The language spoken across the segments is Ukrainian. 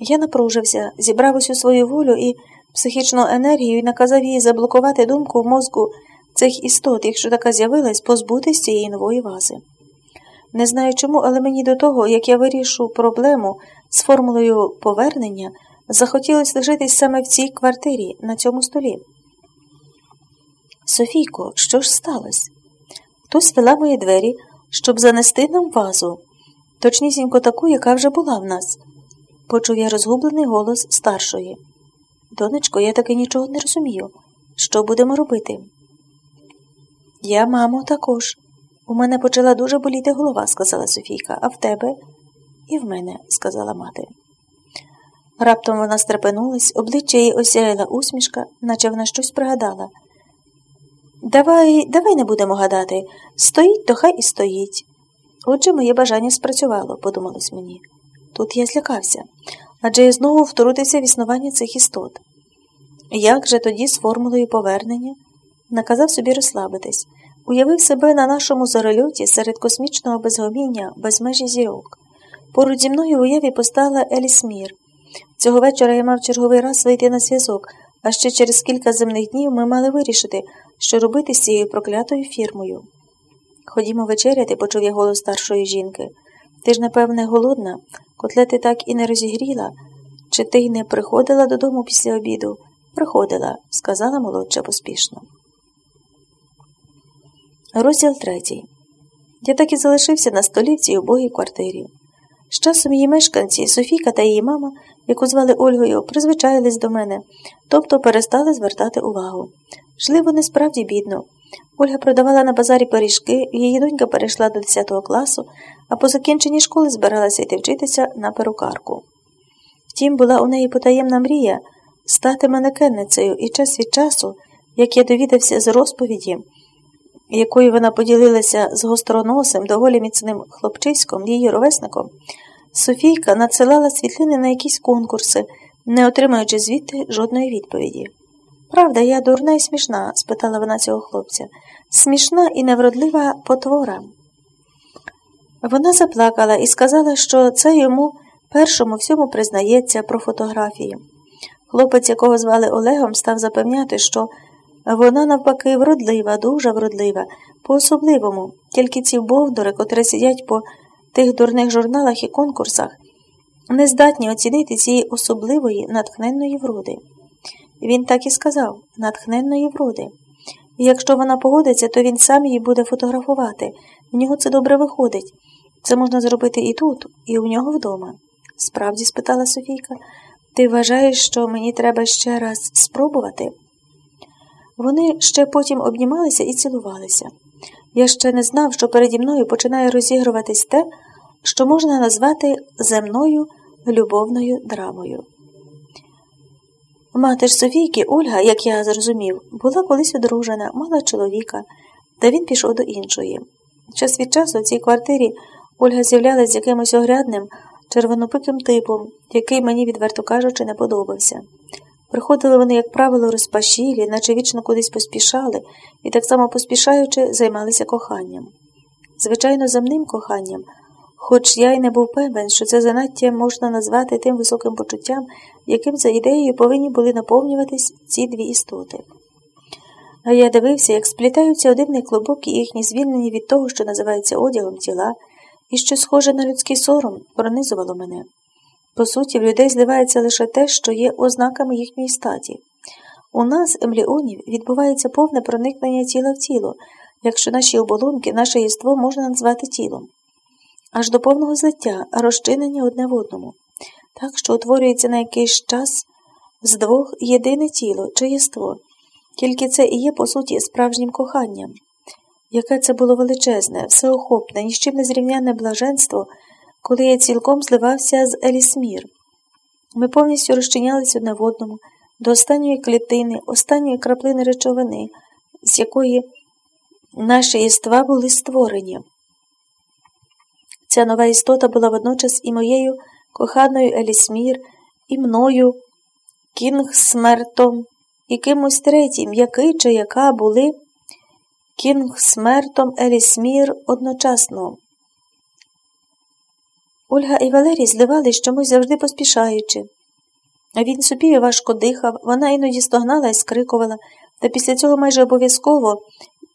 Я напружився, зібрав усю свою волю і психічну енергію і наказав їй заблокувати думку в мозку цих істот, якщо така з'явилась, позбутись цієї нової вази. Не знаю чому, але мені до того, як я вирішу проблему з формулою повернення, захотілося лишитись саме в цій квартирі, на цьому столі. Софійко, що ж сталося? Хтось вела мої двері, щоб занести нам вазу, точнісінько таку, яка вже була в нас, почув я розгублений голос старшої. Донечко, я таки нічого не розумію. Що будемо робити? Я, мамо, також. У мене почала дуже боліти голова, сказала Софійка, а в тебе і в мене, сказала мати. Раптом вона стрепенулась, обличчя їй осяяла усмішка, наче вона щось пригадала. Давай, давай не будемо гадати. Стоїть, то хай і стоїть. Отже, моє бажання спрацювало, подумалось мені. Тут я злякався, адже я знову втрутився в існування цих істот. Як же тоді з формулою повернення? Наказав собі розслабитись, уявив себе на нашому зорольоті серед космічного безгоміння, без межі зірок. Поруч зі мною в уяві постала Елісмір. Цього вечора я мав черговий раз вийти на зв'язок, а ще через кілька земних днів ми мали вирішити, що робити з цією проклятою фірмою. Ходімо вечеряти, почув я голос старшої жінки. Ти ж, напевне, голодна, котлети так і не розігріла. Чи ти й не приходила додому після обіду? Приходила, сказала молодша поспішно. Розділ третій. Я так і залишився на столі в цій убогій квартирі. З часом її мешканці, Софійка та її мама, яку звали Ольгою, призвичаїлись до мене, тобто перестали звертати увагу. Жили вони справді бідно. Ольга продавала на базарі пиріжки, її донька перейшла до 10 класу, а по закінченні школи збиралася йти вчитися на перукарку. Втім, була у неї потаємна мрія стати манекенницею, і час від часу, як я довідався з розповіді, якою вона поділилася з гостроносим, доволі міцним хлопчиськом, її ровесником, Софійка надсилала світлини на якісь конкурси, не отримуючи звідти жодної відповіді. Правда, я дурна і смішна? спитала вона цього хлопця. Смішна і невродлива потвора. Вона заплакала і сказала, що це йому першому всьому признається про фотографії. Хлопець, якого звали Олегом, став запевняти, що вона, навпаки, вродлива, дуже вродлива, по-особливому, тільки ці бовдори, котрі сидять по тих дурних журналах і конкурсах, не здатні оцінити цієї особливої натхненної вроди. Він так і сказав натхненної вроди. Якщо вона погодиться, то він сам її буде фотографувати. В нього це добре виходить. Це можна зробити і тут, і у нього вдома. Справді, спитала Софійка, ти вважаєш, що мені треба ще раз спробувати? Вони ще потім обнімалися і цілувалися. Я ще не знав, що переді мною починає розігруватись те, що можна назвати земною любовною драмою. Мати ж Софійки, Ольга, як я зрозумів, була колись одружена, мала чоловіка, та він пішов до іншої. Час від часу в цій квартирі Ольга з'являлася з якимось огрядним, червонопиким типом, який мені, відверто кажучи, не подобався. Приходили вони, як правило, розпашілі, наче вічно кудись поспішали, і так само поспішаючи займалися коханням. Звичайно, земним коханням, хоч я й не був певен, що це заняття можна назвати тим високим почуттям, яким за ідеєю повинні були наповнюватись ці дві істоти. А я дивився, як сплітаються один клубок і їхні звільнені від того, що називається одягом тіла, і що схоже на людський сором, пронизувало мене. По суті, в людей зливається лише те, що є ознаками їхньої статі. У нас, емліонів, відбувається повне проникнення тіла в тіло, якщо наші оболонки, наше єство можна назвати тілом, аж до повного злиття, розчинення одне в одному, так що утворюється на якийсь час з двох єдине тіло чи єство, тільки це і є, по суті, справжнім коханням. Яке це було величезне, всеохопне, ні з чим не зрівняне блаженство коли я цілком зливався з Елісмір. Ми повністю розчинялись одне в одному до останньої клітини, останньої краплини речовини, з якої наші єства були створені. Ця нова істота була водночас і моєю коханою Елісмір, і мною, Кінгсмертом, і кимось третім, який чи яка були Кінгсмертом Елісмір одночасно. Ольга і Валерій здавались чомусь завжди поспішаючи. Він собі важко дихав, вона іноді стогнала і скрикувала, та після цього майже обов'язково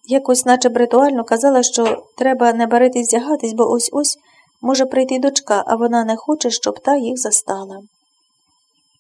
якось, наче б ритуально, казала, що треба не баритись, вдягатись, бо ось ось Може прийти дочка, а вона не хоче, щоб та їх застала.